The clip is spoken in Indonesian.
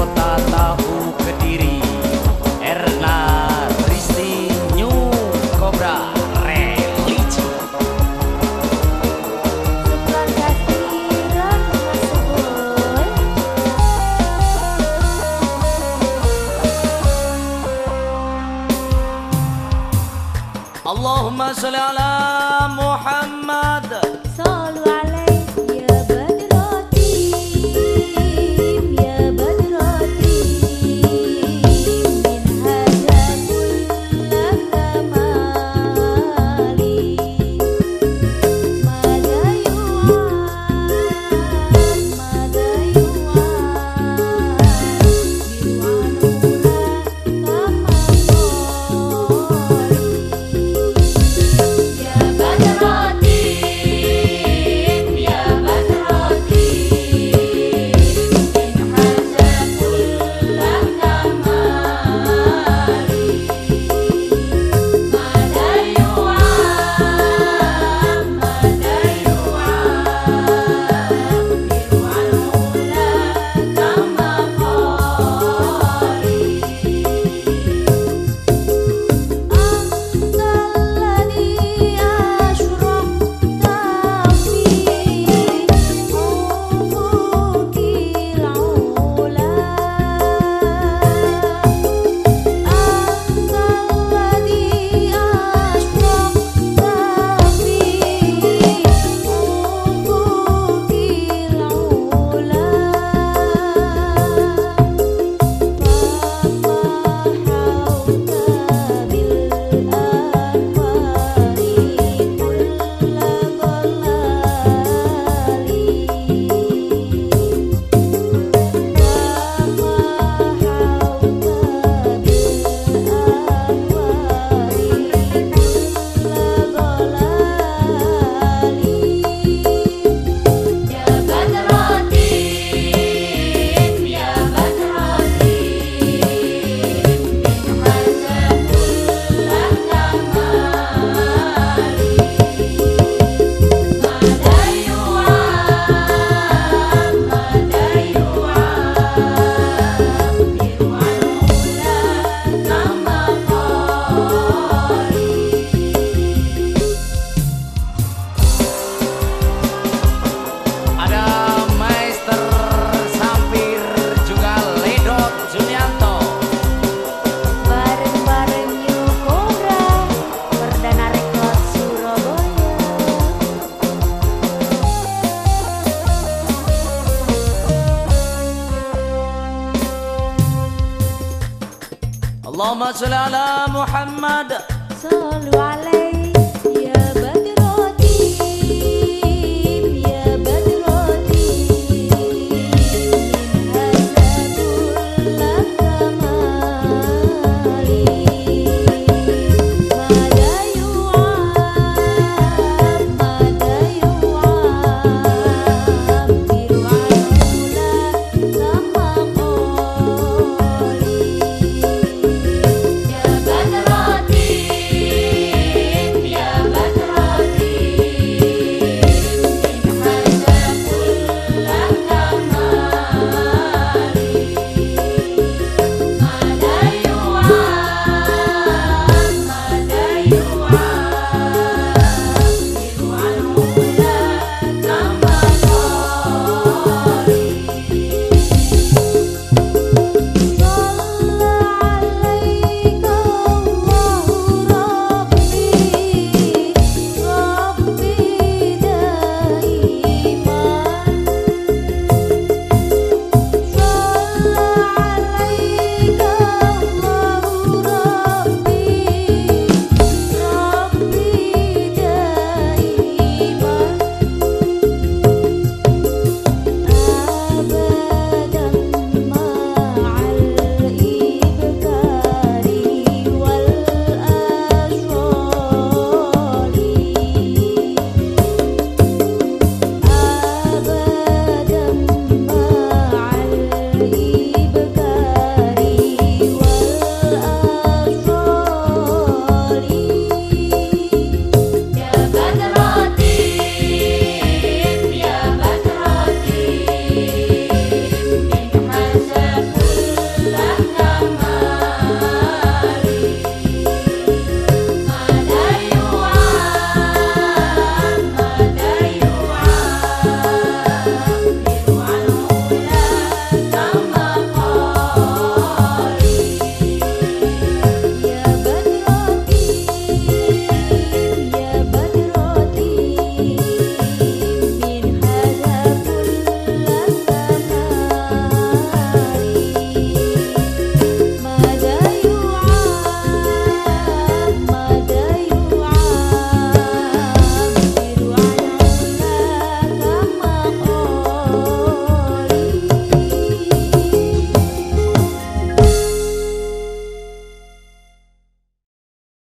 kota tahu kediri. Erna Risti New Cobra Religi Allahumma salli ala Muhammad. Salwa اللهم صل على محمد. صلوا عليه.